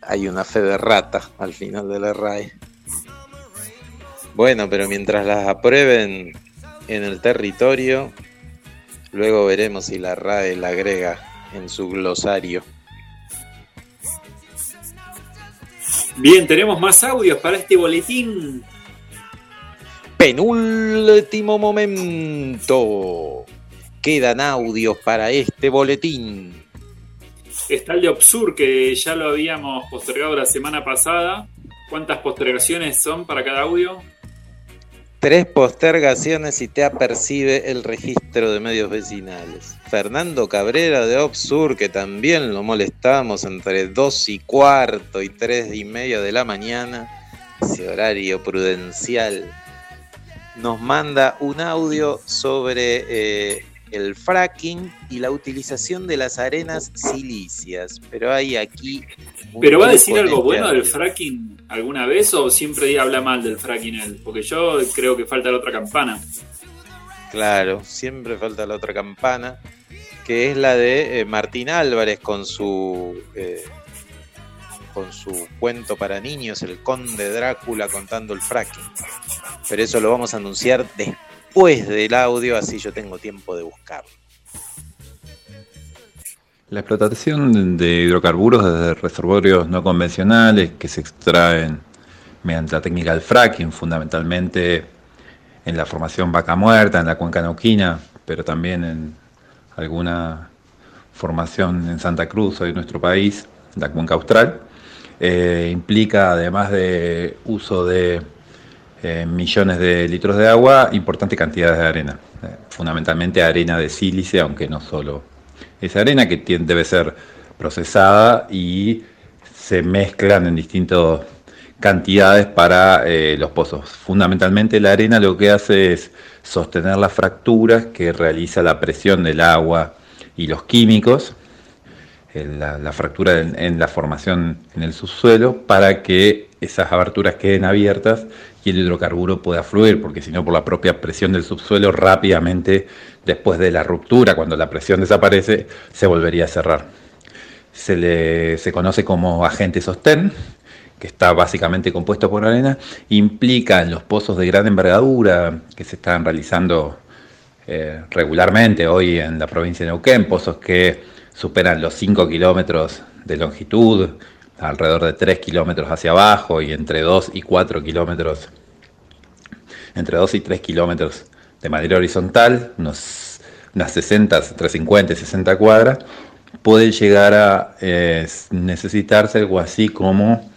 S10: Hay una fe de rata al final de la RAE. Bueno, pero mientras las aprueben en el territorio, luego veremos si la RAE la agrega en su glosario.
S2: Bien, tenemos más audios para este boletín.
S10: Penúltimo momento quedan audios para este boletín.
S2: Está el de Obsur, que ya lo habíamos postergado la semana pasada. ¿Cuántas postergaciones son para cada audio?
S10: Tres postergaciones y te apercibe el registro de medios vecinales. Fernando Cabrera de Obsur, que también lo molestamos entre dos y cuarto y tres y media de la mañana, ese horario prudencial, nos manda un audio sobre eh, el fracking y la utilización de las arenas silicias. Pero hay aquí.
S2: ¿Pero va a decir algo bueno del fracking alguna vez o siempre habla mal del fracking él? Porque yo creo que falta la otra campana.
S10: Claro, siempre falta la otra campana, que es la de eh, Martín Álvarez con su. Eh, con su cuento para niños, el conde Drácula contando el fracking. Pero eso lo vamos a anunciar después después del audio, así yo tengo tiempo de buscarlo.
S20: La explotación de hidrocarburos desde reservorios no convencionales que se extraen mediante la técnica del fracking, fundamentalmente en la formación vaca muerta, en la cuenca nauquina, pero también en alguna formación en Santa Cruz, hoy en nuestro país, la cuenca austral, eh, implica además de uso de eh, millones de litros de agua, importantes cantidades de arena, eh, fundamentalmente arena de sílice, aunque no solo esa arena que debe ser procesada y se mezclan en distintas cantidades para eh, los pozos. Fundamentalmente la arena lo que hace es sostener las fracturas que realiza la presión del agua y los químicos, la, fractura en, la formación en el subsuelo, para que esas aberturas queden abiertas el hidrocarburo pueda fluir, porque si no, por la propia presión del subsuelo, rápidamente, después de la ruptura, cuando la presión desaparece, se volvería a cerrar. Se, le, se conoce como agente sostén, que está básicamente compuesto por arena, implica en los pozos de gran envergadura que se están realizando eh, regularmente hoy en la provincia de Neuquén, pozos que superan los 5 kilómetros de longitud, alrededor de 3 kilómetros hacia abajo y entre 2 y 4 kilómetros entre 2 y 3 kilómetros de manera horizontal, unas 60, entre 50 y 60 cuadras, puede llegar a eh, necesitarse algo así como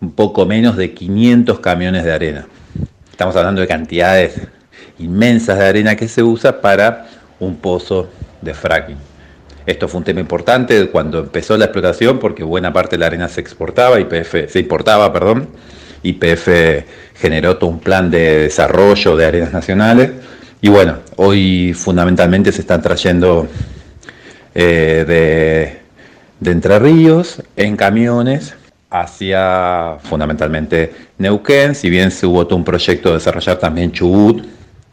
S20: un poco menos de 500 camiones de arena. Estamos hablando de cantidades inmensas de arena que se usa para un pozo de fracking. Esto fue un tema importante cuando empezó la explotación porque buena parte de la arena se exportaba, YPF, se importaba, perdón. YPF generó todo un plan de desarrollo de arenas nacionales y bueno, hoy fundamentalmente se están trayendo eh, de, de Entre Ríos en camiones hacia fundamentalmente Neuquén, si bien se hubo todo un proyecto de desarrollar también Chubut,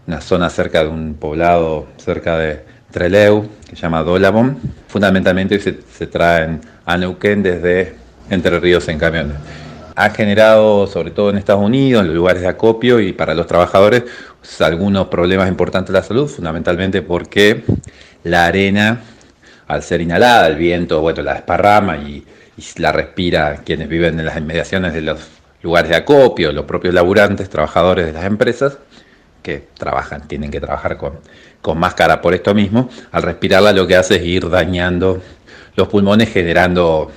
S20: una zona cerca de un poblado cerca de Treleu, que se llama Dolabón. Fundamentalmente se, se traen a Neuquén desde Entre Ríos en camiones. Ha generado, sobre todo en Estados Unidos, en los lugares de acopio y para los trabajadores, algunos problemas importantes de la salud, fundamentalmente porque la arena, al ser inhalada, el viento, bueno, la desparrama y, y la respira quienes viven en las inmediaciones de los lugares de acopio, los propios laburantes, trabajadores de las empresas, que trabajan, tienen que trabajar con, con máscara por esto mismo, al respirarla lo que hace es ir dañando los pulmones, generando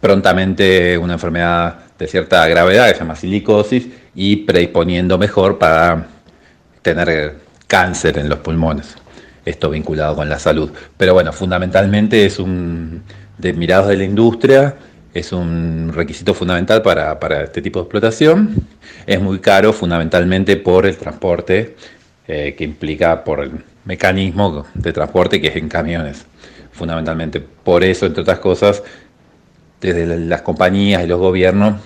S20: prontamente una enfermedad de cierta gravedad que se llama silicosis y predisponiendo mejor para tener cáncer en los pulmones. Esto vinculado con la salud. Pero bueno, fundamentalmente es un, de mirados de la industria, es un requisito fundamental para, para, este tipo de explotación. Es muy caro fundamentalmente por el transporte eh, que implica, por el mecanismo de transporte que es en camiones. Fundamentalmente por eso, entre otras cosas, desde las compañías y los gobiernos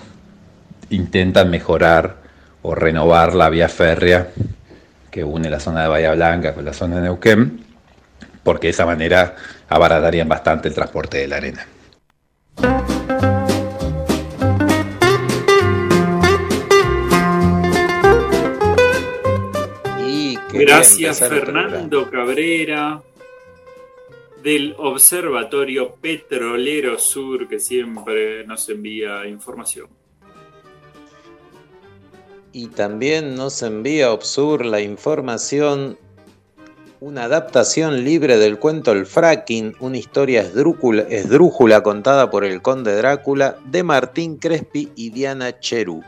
S20: intentan mejorar o renovar la vía férrea que une la zona de Bahía Blanca con la zona de Neuquén, porque de esa manera abaratarían bastante el transporte de la arena.
S2: Gracias Fernando Cabrera del Observatorio Petrolero Sur que siempre nos envía información.
S10: Y también nos envía Obsur la información, una adaptación libre del cuento El Fracking, una historia esdrújula, esdrújula contada por el conde Drácula de Martín Crespi y Diana Cherú.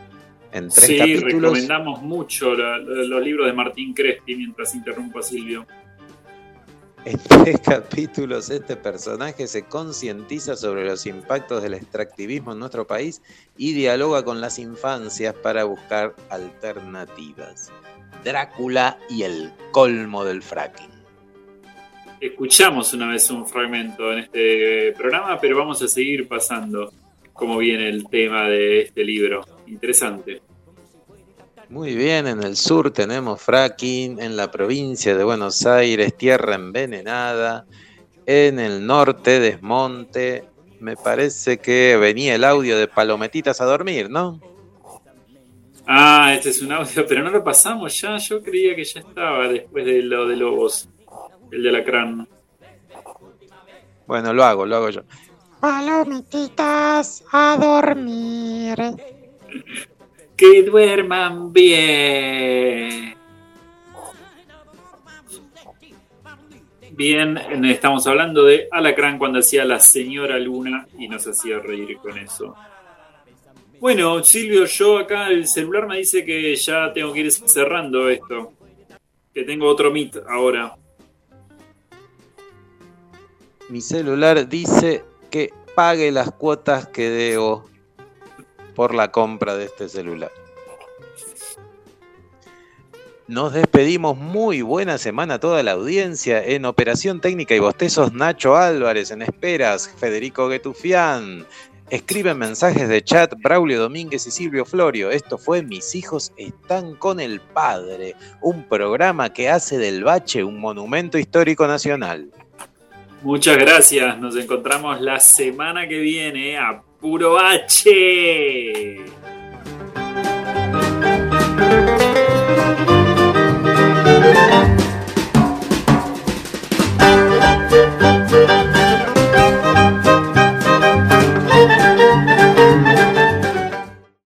S10: En tres
S2: sí,
S10: capítulos.
S2: recomendamos mucho la, los libros de Martín Crespi mientras interrumpo a Silvio.
S10: En tres capítulos este personaje se concientiza sobre los impactos del extractivismo en nuestro país y dialoga con las infancias para buscar alternativas. Drácula y el colmo del fracking.
S2: Escuchamos una vez un fragmento en este programa, pero vamos a seguir pasando cómo viene el tema de este libro. Interesante.
S10: Muy bien, en el sur tenemos fracking, en la provincia de Buenos Aires tierra envenenada, en el norte desmonte. Me parece que venía el audio de Palometitas a dormir, ¿no?
S2: Ah, este es un audio, pero no lo pasamos ya. Yo creía que ya estaba después de lo de Lobos, el de Alacrán.
S10: Bueno, lo hago, lo hago yo.
S21: Palometitas a dormir.
S2: Que duerman bien. Bien, estamos hablando de Alacrán cuando hacía la señora Luna y nos hacía reír con eso. Bueno, Silvio, yo acá el celular me dice que ya tengo que ir cerrando esto. Que tengo otro Meet ahora.
S10: Mi celular dice que pague las cuotas que debo por la compra de este celular. Nos despedimos. Muy buena semana a toda la audiencia. En Operación Técnica y Bostezos, Nacho Álvarez. En Esperas, Federico Getufián. Escriben mensajes de chat Braulio Domínguez y Silvio Florio. Esto fue Mis hijos están con el padre, un programa que hace del Bache un monumento histórico nacional.
S2: Muchas gracias. Nos encontramos la semana que viene a Puro Bache.